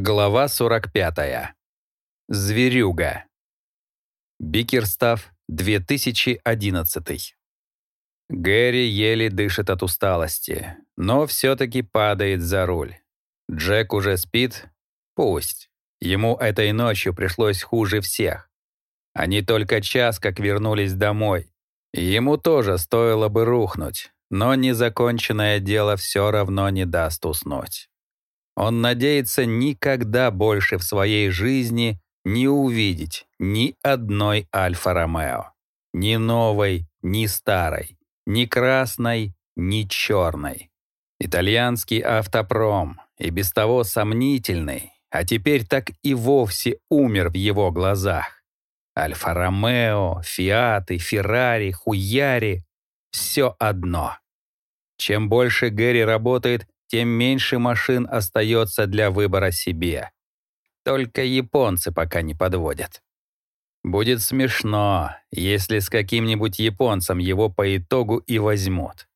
Глава 45. Зверюга. Бикерстав, 2011. Гэри еле дышит от усталости, но все-таки падает за руль. Джек уже спит? Пусть. Ему этой ночью пришлось хуже всех. Они только час как вернулись домой. Ему тоже стоило бы рухнуть, но незаконченное дело все равно не даст уснуть. Он надеется никогда больше в своей жизни не увидеть ни одной Альфа-Ромео. Ни новой, ни старой, ни красной, ни черной. Итальянский автопром, и без того сомнительный, а теперь так и вовсе умер в его глазах. Альфа-Ромео, Фиаты, Феррари, Хуяри — все одно. Чем больше Гэри работает, тем меньше машин остается для выбора себе. Только японцы пока не подводят. Будет смешно, если с каким-нибудь японцем его по итогу и возьмут.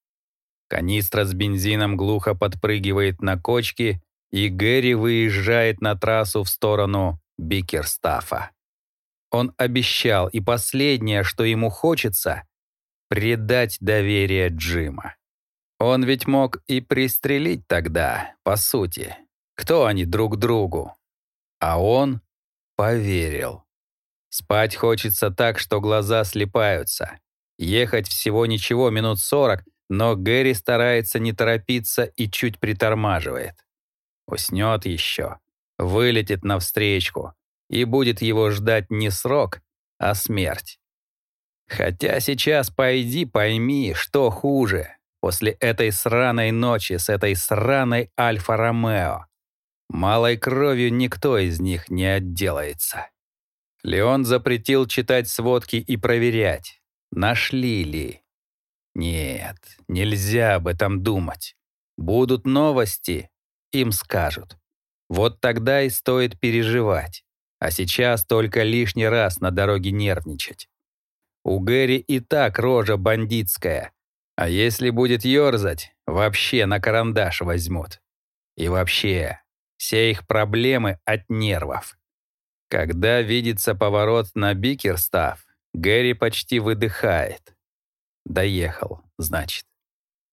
Канистра с бензином глухо подпрыгивает на кочке, и Гэри выезжает на трассу в сторону Бикерстафа. Он обещал, и последнее, что ему хочется — предать доверие Джима. Он ведь мог и пристрелить тогда, по сути. Кто они друг другу? А он поверил. Спать хочется так, что глаза слепаются. Ехать всего ничего, минут сорок, но Гэри старается не торопиться и чуть притормаживает. Уснет еще, вылетит навстречку, и будет его ждать не срок, а смерть. Хотя сейчас пойди пойми, что хуже, После этой сраной ночи с этой сраной Альфа-Ромео. Малой кровью никто из них не отделается. Леон запретил читать сводки и проверять, нашли ли. Нет, нельзя об этом думать. Будут новости, им скажут. Вот тогда и стоит переживать. А сейчас только лишний раз на дороге нервничать. У Гэри и так рожа бандитская, а если будет ёрзать, вообще на карандаш возьмут. И вообще, все их проблемы от нервов. Когда видится поворот на Бикерстав, Гэри почти выдыхает. Доехал, значит.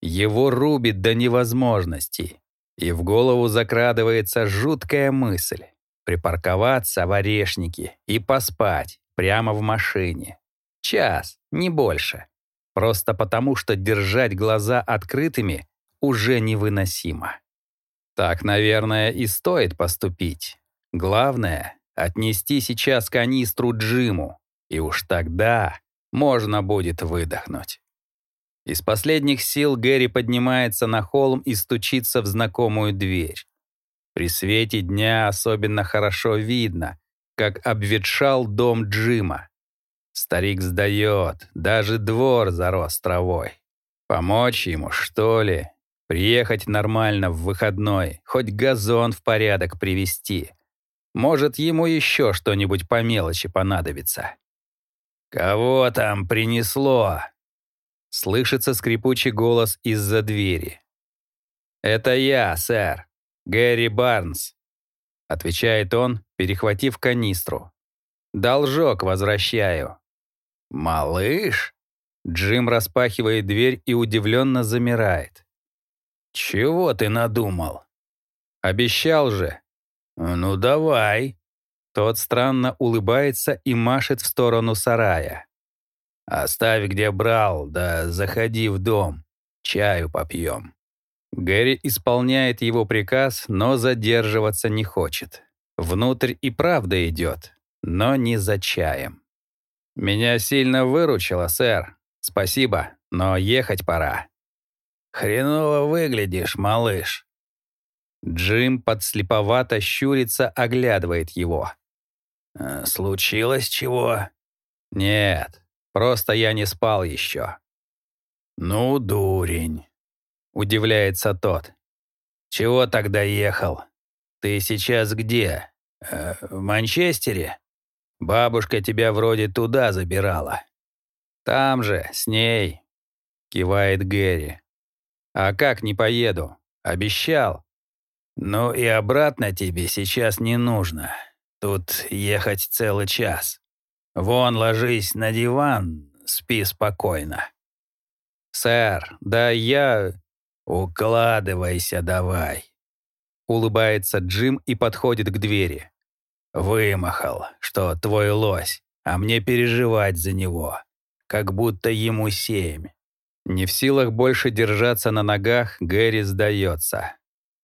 Его рубит до невозможности. И в голову закрадывается жуткая мысль — припарковаться в орешнике и поспать прямо в машине. Час, не больше. Просто потому, что держать глаза открытыми уже невыносимо. Так, наверное, и стоит поступить. Главное — отнести сейчас канистру Джиму, и уж тогда можно будет выдохнуть. Из последних сил Гэри поднимается на холм и стучится в знакомую дверь. При свете дня особенно хорошо видно, как обветшал дом Джима. Старик сдает, даже двор зарос травой. Помочь ему, что ли? Приехать нормально в выходной, хоть газон в порядок привести. Может, ему еще что-нибудь по мелочи понадобится. «Кого там принесло?» Слышится скрипучий голос из-за двери. «Это я, сэр, Гэри Барнс», — отвечает он, перехватив канистру. «Должок возвращаю». «Малыш?» Джим распахивает дверь и удивленно замирает. «Чего ты надумал?» «Обещал же». «Ну, давай». Тот странно улыбается и машет в сторону сарая. «Оставь, где брал, да заходи в дом. Чаю попьем». Гэри исполняет его приказ, но задерживаться не хочет. Внутрь и правда идет, но не за чаем. «Меня сильно выручило, сэр. Спасибо, но ехать пора». «Хреново выглядишь, малыш». Джим подслеповато щурится, оглядывает его. «Э, «Случилось чего?» «Нет, просто я не спал еще». «Ну, дурень», — удивляется тот. «Чего тогда ехал? Ты сейчас где? Э, в Манчестере?» Бабушка тебя вроде туда забирала. Там же, с ней, кивает Гэри. А как не поеду? Обещал. «Ну и обратно тебе сейчас не нужно. Тут ехать целый час. Вон ложись на диван, спи спокойно». «Сэр, да я...» «Укладывайся давай», — улыбается Джим и подходит к двери. «Вымахал, что твой лось, а мне переживать за него, как будто ему семь». Не в силах больше держаться на ногах, Гэри сдается.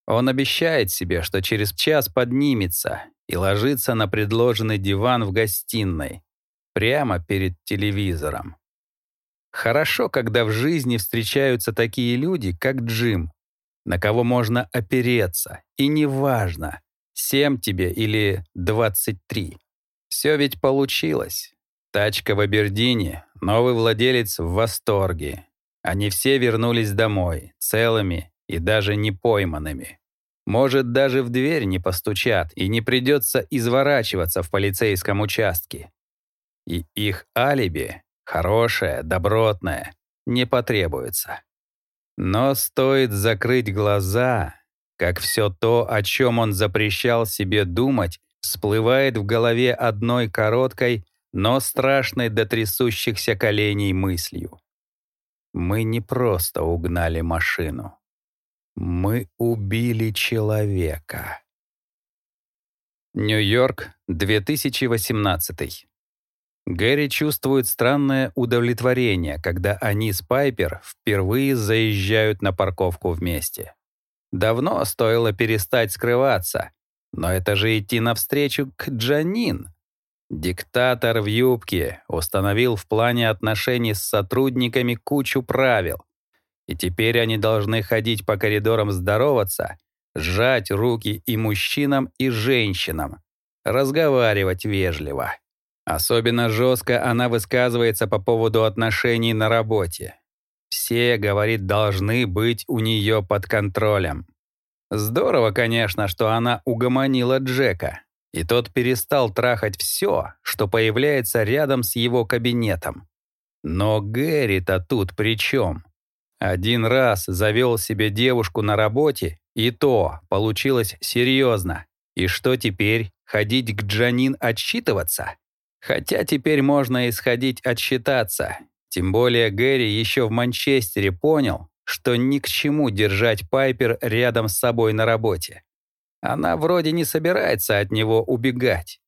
Он обещает себе, что через час поднимется и ложится на предложенный диван в гостиной, прямо перед телевизором. Хорошо, когда в жизни встречаются такие люди, как Джим, на кого можно опереться, и неважно, 7 тебе или 23. Все ведь получилось. Тачка в Абердине, новый владелец в восторге. Они все вернулись домой, целыми и даже не пойманными. Может, даже в дверь не постучат и не придется изворачиваться в полицейском участке. И их алиби хорошее, добротное, не потребуется. Но стоит закрыть глаза, как все то, о чем он запрещал себе думать, всплывает в голове одной короткой, но страшной до трясущихся коленей мыслью. Мы не просто угнали машину. Мы убили человека. Нью-Йорк, 2018. Гэри чувствует странное удовлетворение, когда они с Пайпер впервые заезжают на парковку вместе. Давно стоило перестать скрываться, но это же идти навстречу к Джанин. Диктатор в юбке установил в плане отношений с сотрудниками кучу правил, и теперь они должны ходить по коридорам здороваться, сжать руки и мужчинам, и женщинам, разговаривать вежливо. Особенно жестко она высказывается по поводу отношений на работе. Все, говорит, должны быть у нее под контролем. Здорово, конечно, что она угомонила Джека, и тот перестал трахать все, что появляется рядом с его кабинетом. Но Гэри-то тут при чем? Один раз завел себе девушку на работе, и то получилось серьезно. И что теперь, ходить к Джанин отсчитываться? Хотя теперь можно исходить отсчитаться. Тем более Гэри еще в Манчестере понял, что ни к чему держать Пайпер рядом с собой на работе. Она вроде не собирается от него убегать.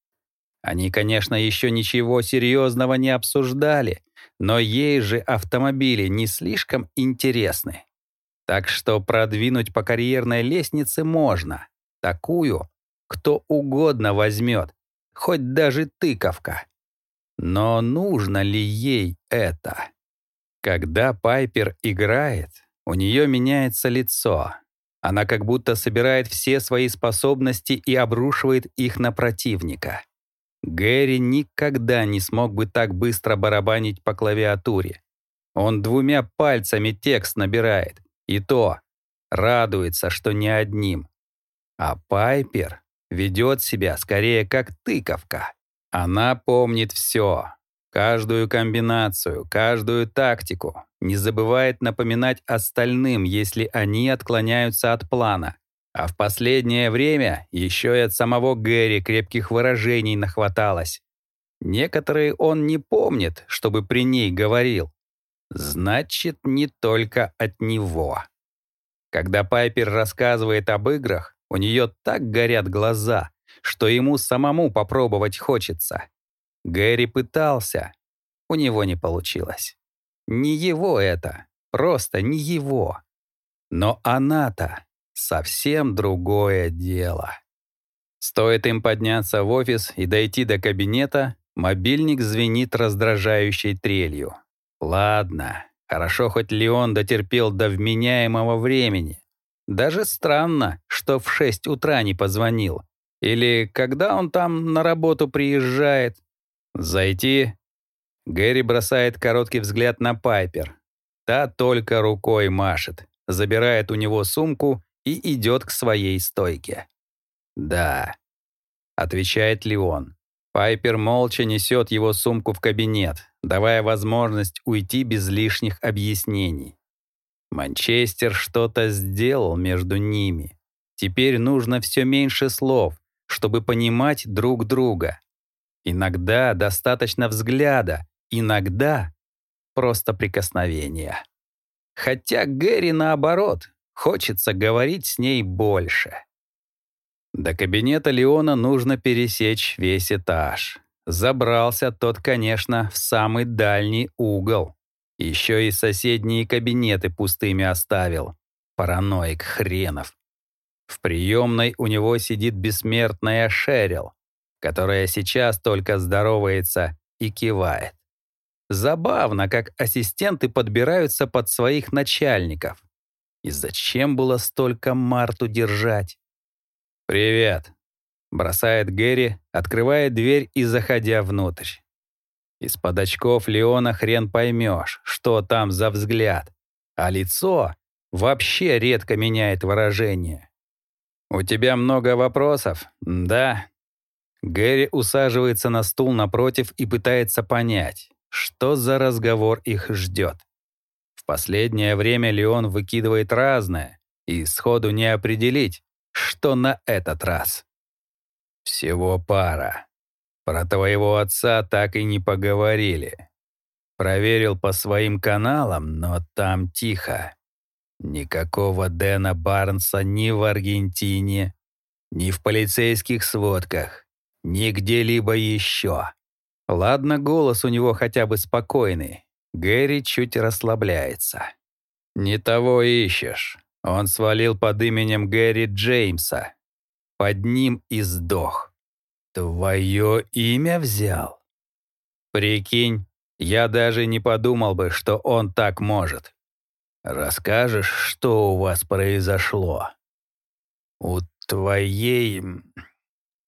Они, конечно, еще ничего серьезного не обсуждали, но ей же автомобили не слишком интересны. Так что продвинуть по карьерной лестнице можно. Такую, кто угодно возьмет, хоть даже тыковка. Но нужно ли ей это? Когда Пайпер играет, у нее меняется лицо. Она как будто собирает все свои способности и обрушивает их на противника. Гэри никогда не смог бы так быстро барабанить по клавиатуре. Он двумя пальцами текст набирает, и то радуется, что не одним. А Пайпер ведет себя скорее как тыковка. Она помнит все, каждую комбинацию, каждую тактику, не забывает напоминать остальным, если они отклоняются от плана. А в последнее время еще и от самого Гэри крепких выражений нахваталось. Некоторые он не помнит, чтобы при ней говорил. Значит, не только от него. Когда Пайпер рассказывает об играх, у нее так горят глаза, что ему самому попробовать хочется. Гэри пытался. У него не получилось. Не его это. Просто не его. Но она-то совсем другое дело. Стоит им подняться в офис и дойти до кабинета, мобильник звенит раздражающей трелью. Ладно, хорошо хоть Леон дотерпел до вменяемого времени. Даже странно, что в 6 утра не позвонил. Или когда он там на работу приезжает? Зайти? Гэри бросает короткий взгляд на Пайпер. Та только рукой машет, забирает у него сумку и идет к своей стойке. «Да», — отвечает Леон. Пайпер молча несет его сумку в кабинет, давая возможность уйти без лишних объяснений. Манчестер что-то сделал между ними. Теперь нужно все меньше слов, чтобы понимать друг друга. Иногда достаточно взгляда, иногда просто прикосновения. Хотя Гэри, наоборот, хочется говорить с ней больше. До кабинета Леона нужно пересечь весь этаж. Забрался тот, конечно, в самый дальний угол. Еще и соседние кабинеты пустыми оставил. Параноик хренов. В приемной у него сидит бессмертная Шерил, которая сейчас только здоровается и кивает. Забавно, как ассистенты подбираются под своих начальников. И зачем было столько Марту держать? «Привет», — бросает Гэри, открывая дверь и заходя внутрь. Из-под очков Леона хрен поймешь, что там за взгляд, а лицо вообще редко меняет выражение. «У тебя много вопросов?» «Да». Гэри усаживается на стул напротив и пытается понять, что за разговор их ждет. В последнее время Леон выкидывает разное, и сходу не определить, что на этот раз. Всего пара. Про твоего отца так и не поговорили. Проверил по своим каналам, но там тихо. Никакого Дэна Барнса ни в Аргентине, ни в полицейских сводках, ни где-либо еще. Ладно, голос у него хотя бы спокойный. Гэри чуть расслабляется. «Не того ищешь. Он свалил под именем Гэри Джеймса. Под ним и сдох. Твое имя взял? Прикинь, я даже не подумал бы, что он так может. Расскажешь, что у вас произошло? У твоей...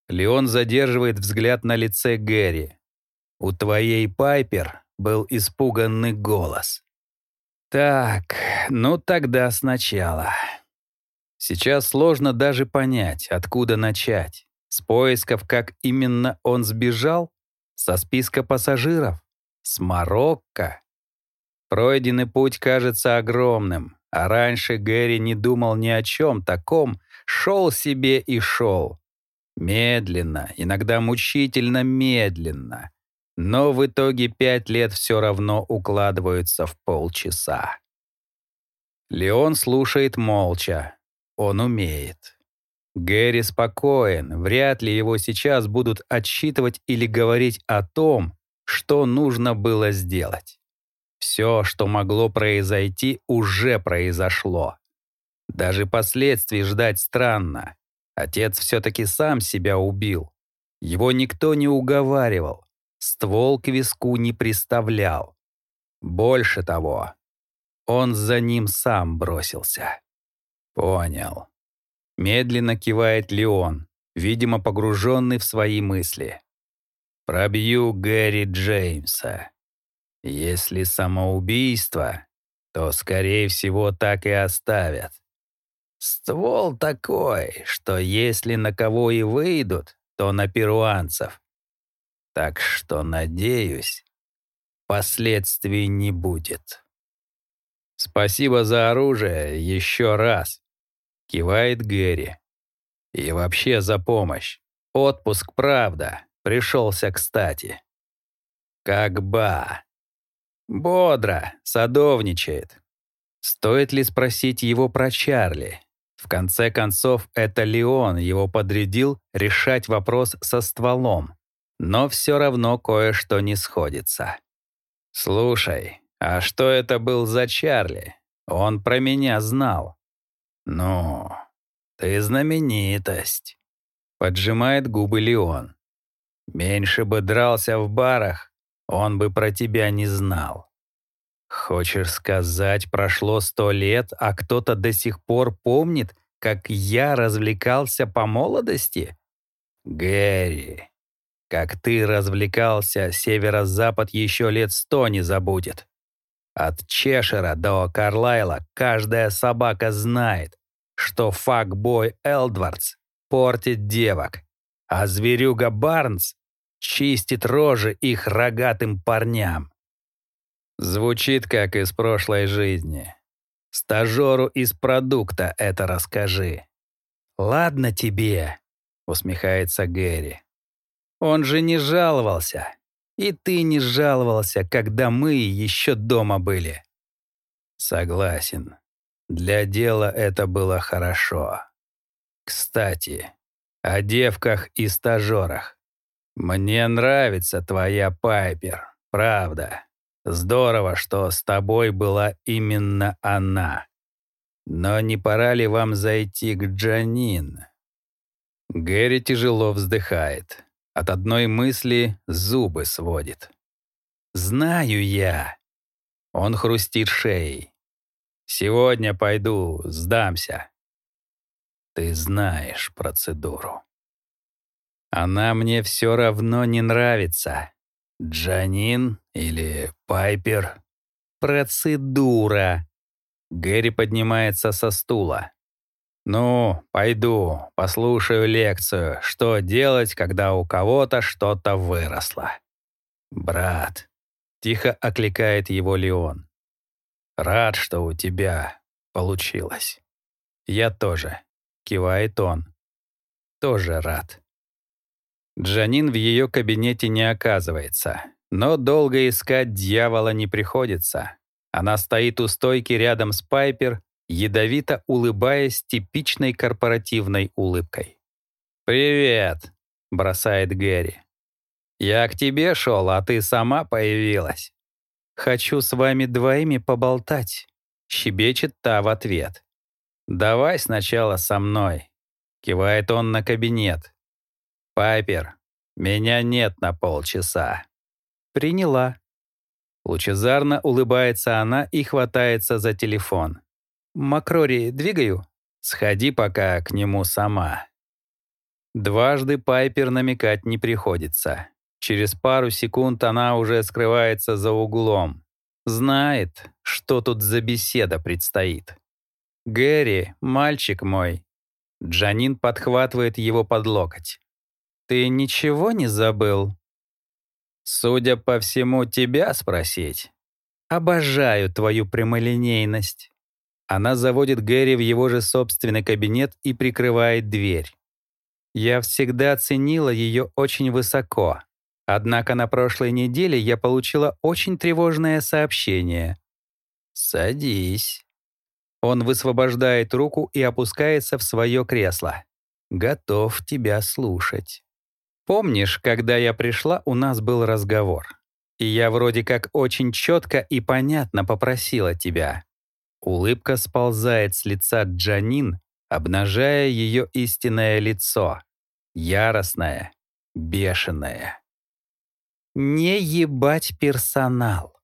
Леон задерживает взгляд на лице Гэри. У твоей Пайпер был испуганный голос. Так, ну тогда сначала. Сейчас сложно даже понять, откуда начать. С поисков, как именно он сбежал? Со списка пассажиров? С Марокко? Пройденный путь кажется огромным, а раньше Гэри не думал ни о чем таком, шел себе и шел. Медленно, иногда мучительно медленно но в итоге пять лет все равно укладываются в полчаса. Леон слушает молча. Он умеет. Гэри спокоен, вряд ли его сейчас будут отсчитывать или говорить о том, что нужно было сделать. Все, что могло произойти, уже произошло. Даже последствий ждать странно. Отец все-таки сам себя убил. Его никто не уговаривал ствол к виску не приставлял. Больше того, он за ним сам бросился. Понял. Медленно кивает Леон, видимо, погруженный в свои мысли. Пробью Гэри Джеймса. Если самоубийство, то, скорее всего, так и оставят. Ствол такой, что если на кого и выйдут, то на перуанцев. Так что, надеюсь, последствий не будет. Спасибо за оружие еще раз, кивает Гэри. И вообще за помощь. Отпуск, правда, пришелся кстати. Как ба. Бодро, садовничает. Стоит ли спросить его про Чарли? В конце концов, это Леон его подрядил решать вопрос со стволом но все равно кое-что не сходится. «Слушай, а что это был за Чарли? Он про меня знал». «Ну, ты знаменитость», — поджимает губы Леон. «Меньше бы дрался в барах, он бы про тебя не знал». «Хочешь сказать, прошло сто лет, а кто-то до сих пор помнит, как я развлекался по молодости?» «Гэри, как ты развлекался, северо-запад еще лет сто не забудет. От Чешера до Карлайла каждая собака знает, что факбой Элдвардс портит девок, а зверюга Барнс чистит рожи их рогатым парням. Звучит как из прошлой жизни. Стажеру из продукта это расскажи. «Ладно тебе», — усмехается Гэри. «Он же не жаловался. И ты не жаловался, когда мы еще дома были». «Согласен. Для дела это было хорошо. Кстати, о девках и стажерах. Мне нравится твоя Пайпер, правда. Здорово, что с тобой была именно она. Но не пора ли вам зайти к Джанин? Гэри тяжело вздыхает. От одной мысли зубы сводит. «Знаю я!» Он хрустит шеей. «Сегодня пойду, сдамся». Ты знаешь процедуру. Она мне все равно не нравится. Джанин или Пайпер? Процедура. Гэри поднимается со стула. «Ну, пойду, послушаю лекцию, что делать, когда у кого-то что-то выросло». «Брат», — тихо окликает его Леон. «Рад, что у тебя получилось». «Я тоже», — кивает он. «Тоже рад». Джанин в ее кабинете не оказывается, но долго искать дьявола не приходится. Она стоит у стойки рядом с Пайпер, ядовито улыбаясь типичной корпоративной улыбкой. «Привет», — бросает Гэри. «Я к тебе шел, а ты сама появилась». «Хочу с вами двоими поболтать», — щебечет та в ответ. «Давай сначала со мной», — кивает он на кабинет. «Пайпер, меня нет на полчаса». «Приняла», Лучезарно улыбается она и хватается за телефон. «Макрори, двигаю?» «Сходи пока к нему сама». Дважды Пайпер намекать не приходится. Через пару секунд она уже скрывается за углом. Знает, что тут за беседа предстоит. «Гэри, мальчик мой». Джанин подхватывает его под локоть. «Ты ничего не забыл?» Судя по всему, тебя спросить. Обожаю твою прямолинейность. Она заводит Гэри в его же собственный кабинет и прикрывает дверь. Я всегда ценила ее очень высоко. Однако на прошлой неделе я получила очень тревожное сообщение. «Садись». Он высвобождает руку и опускается в свое кресло. «Готов тебя слушать». Помнишь, когда я пришла, у нас был разговор. И я вроде как очень четко и понятно попросила тебя. Улыбка сползает с лица Джанин, обнажая ее истинное лицо. Яростное, бешеное. «Не ебать персонал».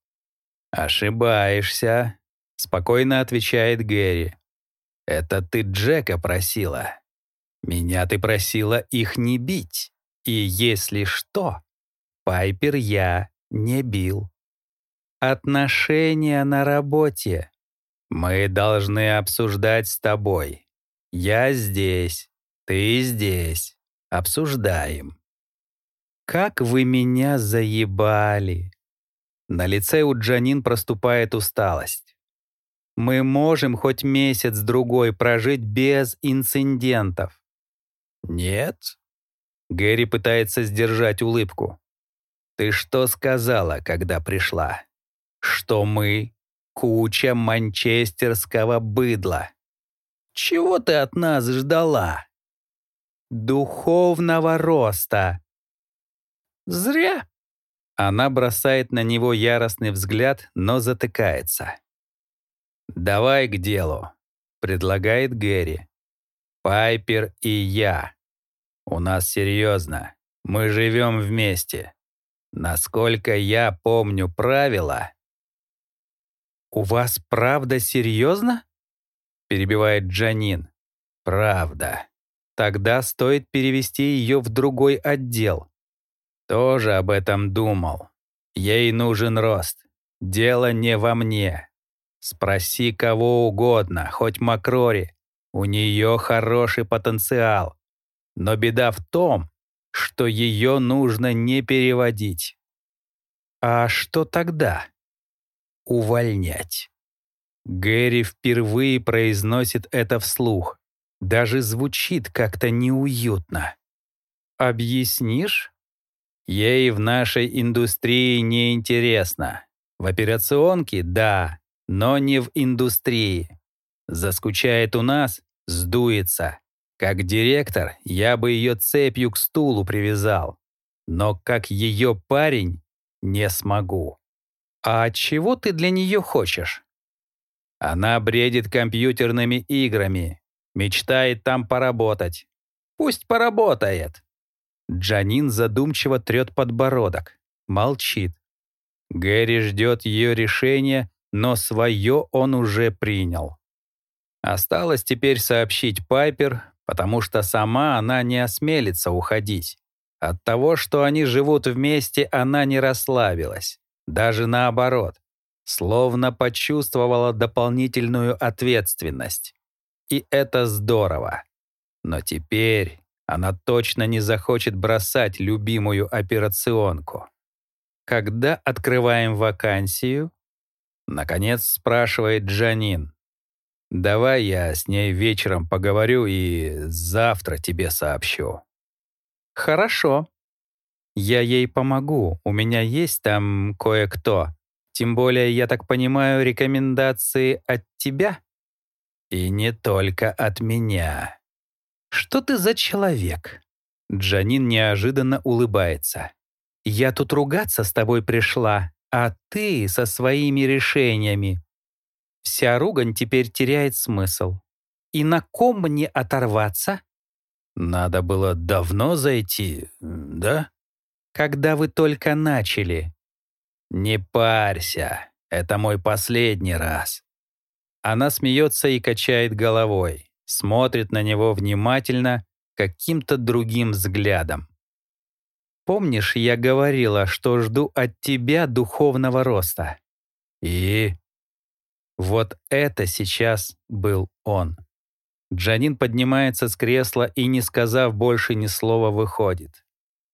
«Ошибаешься», — спокойно отвечает Гэри. «Это ты Джека просила. Меня ты просила их не бить». И если что, Пайпер я не бил. Отношения на работе. Мы должны обсуждать с тобой. Я здесь, ты здесь. Обсуждаем. Как вы меня заебали. На лице у Джанин проступает усталость. Мы можем хоть месяц-другой прожить без инцидентов. Нет? Гэри пытается сдержать улыбку. «Ты что сказала, когда пришла? Что мы — куча манчестерского быдла. Чего ты от нас ждала? Духовного роста. Зря!» Она бросает на него яростный взгляд, но затыкается. «Давай к делу», — предлагает Гэри. «Пайпер и я. У нас серьезно. Мы живем вместе. Насколько я помню правила... «У вас правда серьезно?» перебивает Джанин. «Правда. Тогда стоит перевести ее в другой отдел». Тоже об этом думал. Ей нужен рост. Дело не во мне. Спроси кого угодно, хоть Макрори. У нее хороший потенциал. Но беда в том, что ее нужно не переводить. А что тогда? Увольнять. Гэри впервые произносит это вслух. Даже звучит как-то неуютно. Объяснишь? Ей в нашей индустрии не интересно. В операционке — да, но не в индустрии. Заскучает у нас — сдуется. Как директор я бы ее цепью к стулу привязал. Но как ее парень не смогу. А чего ты для нее хочешь? Она бредит компьютерными играми, мечтает там поработать. Пусть поработает. Джанин задумчиво трет подбородок, молчит. Гэри ждет ее решения, но свое он уже принял. Осталось теперь сообщить Пайпер, потому что сама она не осмелится уходить. От того, что они живут вместе, она не расслабилась. Даже наоборот. Словно почувствовала дополнительную ответственность. И это здорово. Но теперь она точно не захочет бросать любимую операционку. Когда открываем вакансию? Наконец спрашивает Джанин. Давай я с ней вечером поговорю и завтра тебе сообщу. Хорошо. Я ей помогу. У меня есть там кое-кто. Тем более, я так понимаю, рекомендации от тебя? И не только от меня. Что ты за человек? Джанин неожиданно улыбается. Я тут ругаться с тобой пришла, а ты со своими решениями. Вся ругань теперь теряет смысл. И на ком мне оторваться? Надо было давно зайти, да? Когда вы только начали. Не парься, это мой последний раз. Она смеется и качает головой, смотрит на него внимательно, каким-то другим взглядом. Помнишь, я говорила, что жду от тебя духовного роста? И вот это сейчас был он. Джанин поднимается с кресла и, не сказав больше ни слова, выходит.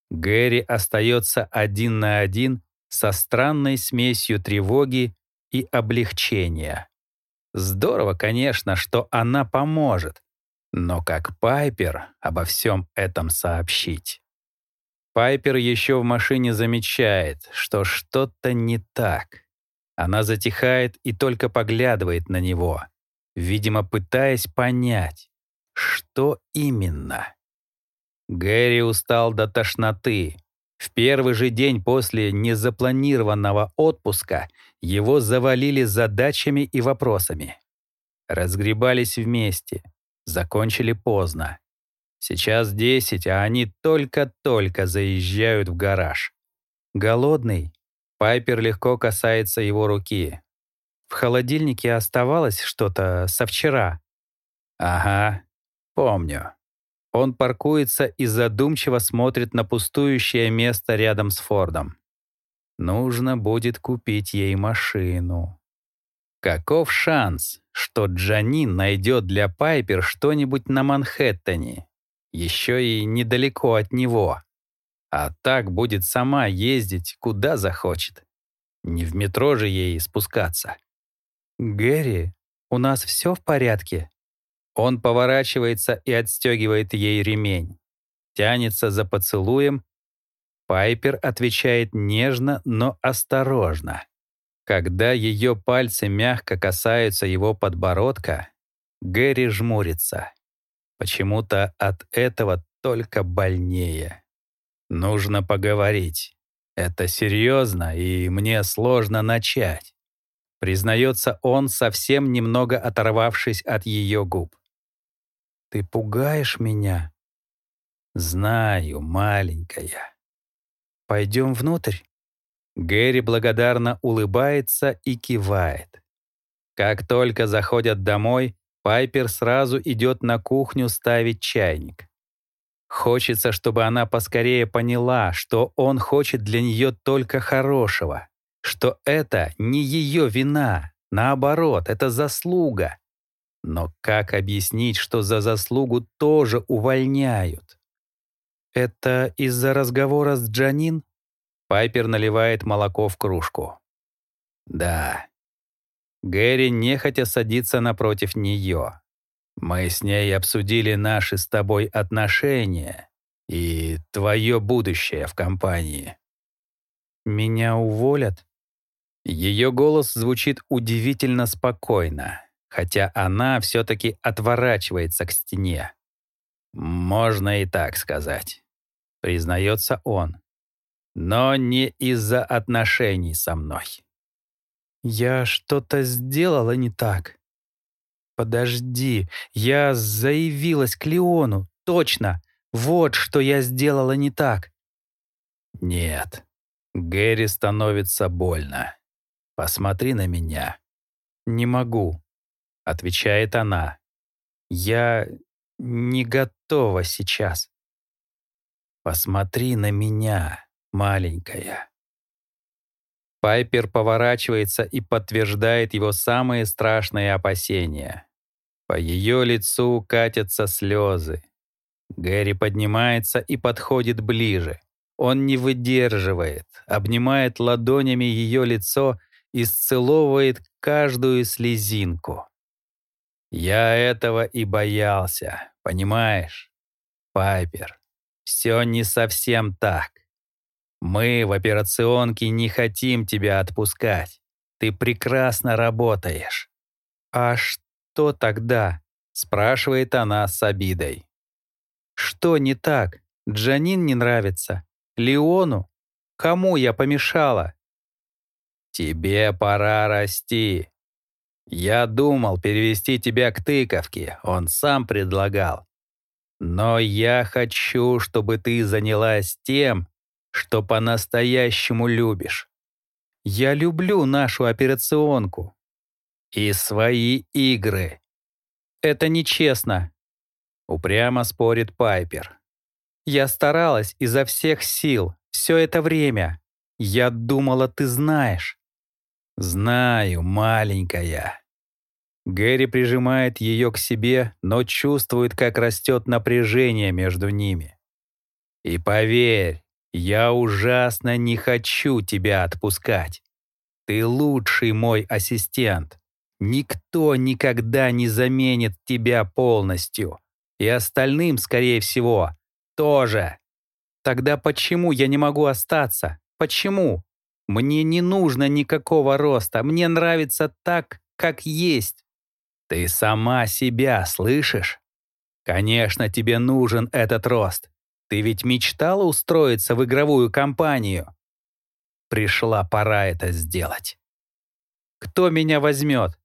Гэри остается один на один со странной смесью тревоги и облегчения. Здорово, конечно, что она поможет, но как Пайпер обо всем этом сообщить? Пайпер еще в машине замечает, что что-то не так. Она затихает и только поглядывает на него, видимо, пытаясь понять, что именно. Гэри устал до тошноты. В первый же день после незапланированного отпуска его завалили задачами и вопросами. Разгребались вместе, закончили поздно. Сейчас десять, а они только-только заезжают в гараж. Голодный, Пайпер легко касается его руки. В холодильнике оставалось что-то со вчера. Ага, помню. Он паркуется и задумчиво смотрит на пустующее место рядом с Фордом. Нужно будет купить ей машину. Каков шанс, что Джанин найдет для Пайпер что-нибудь на Манхэттене, еще и недалеко от него? А так будет сама ездить, куда захочет. Не в метро же ей спускаться. «Гэри, у нас все в порядке?» Он поворачивается и отстегивает ей ремень. Тянется за поцелуем. Пайпер отвечает нежно, но осторожно. Когда ее пальцы мягко касаются его подбородка, Гэри жмурится. Почему-то от этого только больнее. Нужно поговорить. Это серьезно, и мне сложно начать. Признается он, совсем немного оторвавшись от ее губ. Ты пугаешь меня? Знаю, маленькая. Пойдем внутрь. Гэри благодарно улыбается и кивает. Как только заходят домой, Пайпер сразу идет на кухню ставить чайник. Хочется, чтобы она поскорее поняла, что он хочет для нее только хорошего, что это не ее вина, наоборот, это заслуга. Но как объяснить, что за заслугу тоже увольняют? Это из-за разговора с Джанин? Пайпер наливает молоко в кружку. Да. Гэри нехотя садится напротив нее. Мы с ней обсудили наши с тобой отношения и твое будущее в компании. Меня уволят? Ее голос звучит удивительно спокойно, хотя она все-таки отворачивается к стене. Можно и так сказать, признается он. Но не из-за отношений со мной. Я что-то сделала не так. Подожди, я заявилась к Леону, точно. Вот что я сделала не так. Нет, Гэри становится больно. Посмотри на меня. Не могу, отвечает она. Я не готова сейчас. Посмотри на меня, маленькая. Пайпер поворачивается и подтверждает его самые страшные опасения. По ее лицу катятся слезы. Гэри поднимается и подходит ближе. Он не выдерживает, обнимает ладонями ее лицо и сцеловывает каждую слезинку. Я этого и боялся, понимаешь? Пайпер, все не совсем так. Мы в операционке не хотим тебя отпускать. Ты прекрасно работаешь. А тогда? Спрашивает она с обидой. Что не так? Джанин не нравится? Леону? Кому я помешала? Тебе пора расти. Я думал перевести тебя к тыковке, он сам предлагал. Но я хочу, чтобы ты занялась тем, что по-настоящему любишь. Я люблю нашу операционку. И свои игры. Это нечестно. Упрямо спорит Пайпер. Я старалась изо всех сил все это время. Я думала, ты знаешь. Знаю, маленькая. Гэри прижимает ее к себе, но чувствует, как растет напряжение между ними. И поверь, я ужасно не хочу тебя отпускать. Ты лучший мой ассистент. Никто никогда не заменит тебя полностью. И остальным, скорее всего, тоже. Тогда почему я не могу остаться? Почему? Мне не нужно никакого роста. Мне нравится так, как есть. Ты сама себя слышишь? Конечно, тебе нужен этот рост. Ты ведь мечтала устроиться в игровую компанию? Пришла пора это сделать. Кто меня возьмет?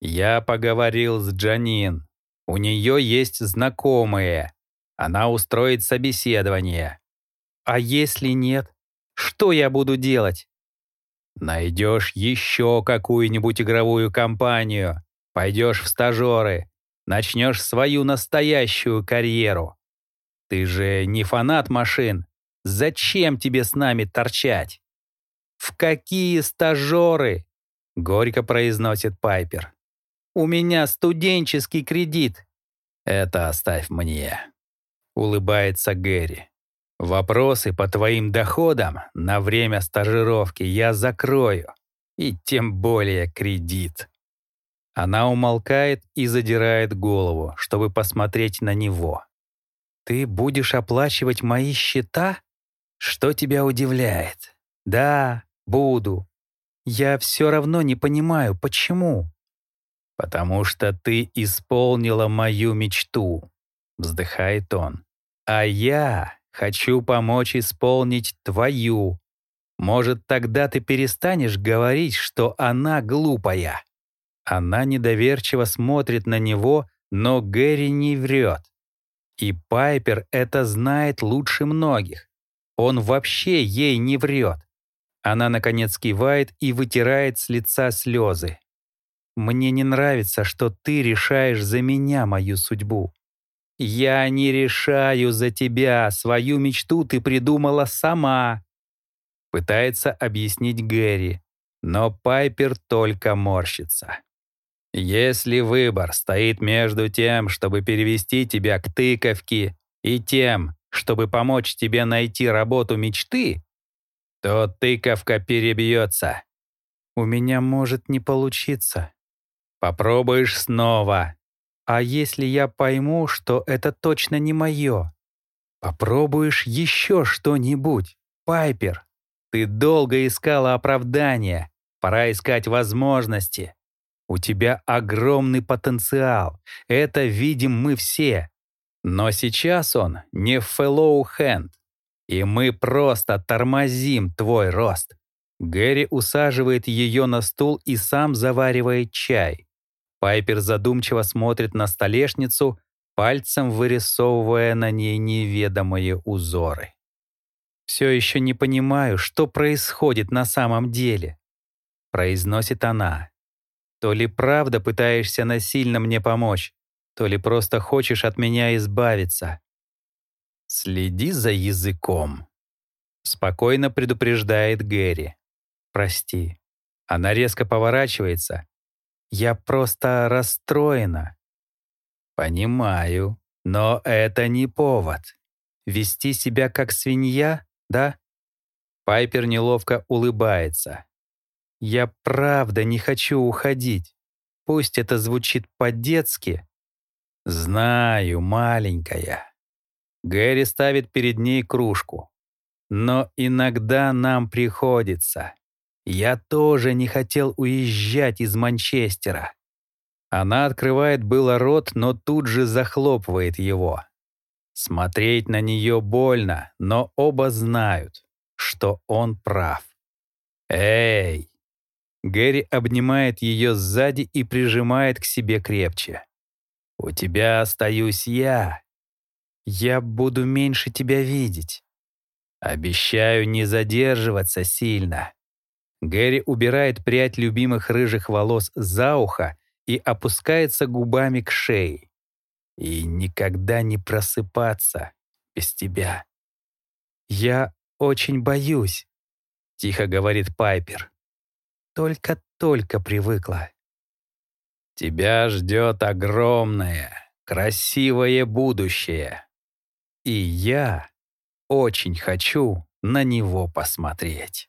Я поговорил с Джанин. У нее есть знакомые. Она устроит собеседование. А если нет? Что я буду делать? Найдешь еще какую-нибудь игровую компанию, пойдешь в стажеры, начнешь свою настоящую карьеру. Ты же не фанат машин. Зачем тебе с нами торчать? В какие стажеры? Горько произносит Пайпер. У меня студенческий кредит. Это оставь мне. Улыбается Гэри. Вопросы по твоим доходам на время стажировки я закрою. И тем более кредит. Она умолкает и задирает голову, чтобы посмотреть на него. Ты будешь оплачивать мои счета? Что тебя удивляет? Да, буду. Я все равно не понимаю, почему. Потому что ты исполнила мою мечту, вздыхает он. А я хочу помочь исполнить твою. Может, тогда ты перестанешь говорить, что она глупая. Она недоверчиво смотрит на него, но Гэри не врет. И Пайпер это знает лучше многих. Он вообще ей не врет. Она, наконец, кивает и вытирает с лица слезы. «Мне не нравится, что ты решаешь за меня мою судьбу. Я не решаю за тебя, свою мечту ты придумала сама», пытается объяснить Гэри, но Пайпер только морщится. Если выбор стоит между тем, чтобы перевести тебя к тыковке, и тем, чтобы помочь тебе найти работу мечты, то тыковка перебьется. У меня может не получиться. Попробуешь снова. А если я пойму, что это точно не мое? Попробуешь еще что-нибудь, Пайпер? Ты долго искала оправдания, пора искать возможности. У тебя огромный потенциал, это видим мы все. Но сейчас он не fellow hand, и мы просто тормозим твой рост. Гэри усаживает ее на стул и сам заваривает чай. Пайпер задумчиво смотрит на столешницу, пальцем вырисовывая на ней неведомые узоры. «Все еще не понимаю, что происходит на самом деле», — произносит она. «То ли правда пытаешься насильно мне помочь, то ли просто хочешь от меня избавиться. Следи за языком. Спокойно предупреждает Гэри. Прости. Она резко поворачивается. Я просто расстроена. Понимаю, но это не повод. Вести себя как свинья, да? Пайпер неловко улыбается. Я правда не хочу уходить. Пусть это звучит по-детски, «Знаю, маленькая». Гэри ставит перед ней кружку. «Но иногда нам приходится. Я тоже не хотел уезжать из Манчестера». Она открывает было рот, но тут же захлопывает его. Смотреть на нее больно, но оба знают, что он прав. «Эй!» Гэри обнимает ее сзади и прижимает к себе крепче. У тебя остаюсь я. Я буду меньше тебя видеть. Обещаю не задерживаться сильно. Гэри убирает прядь любимых рыжих волос за ухо и опускается губами к шее. И никогда не просыпаться без тебя. Я очень боюсь, тихо говорит Пайпер. Только-только привыкла. Тебя ждет огромное, красивое будущее. И я очень хочу на него посмотреть.